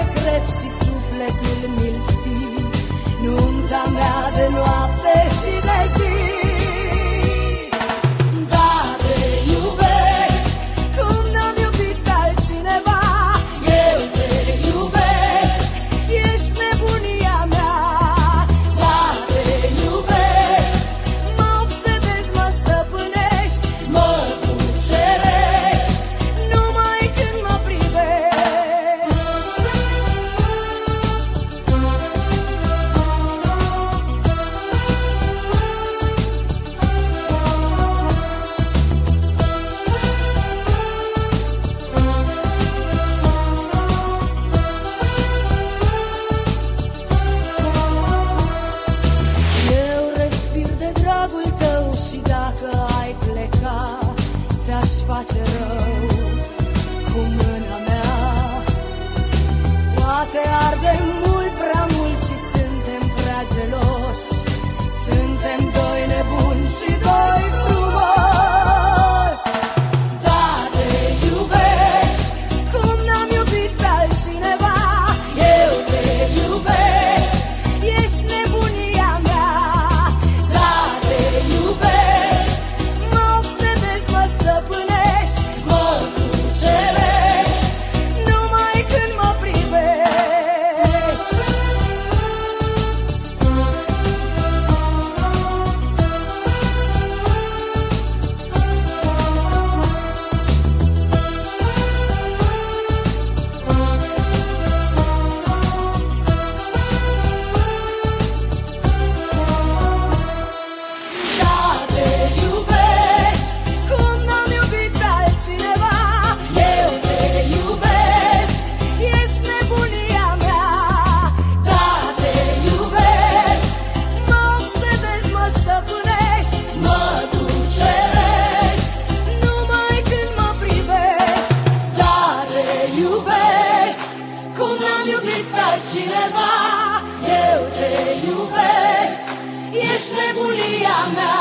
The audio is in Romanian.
secret și sufletul mi-l știi. Nunta mea de noapte și de zi. face rău cu mâna mea. Poate ardem iubesc Cum n-am iubit pe altcineva. Eu te iubesc Ești nebulia mea.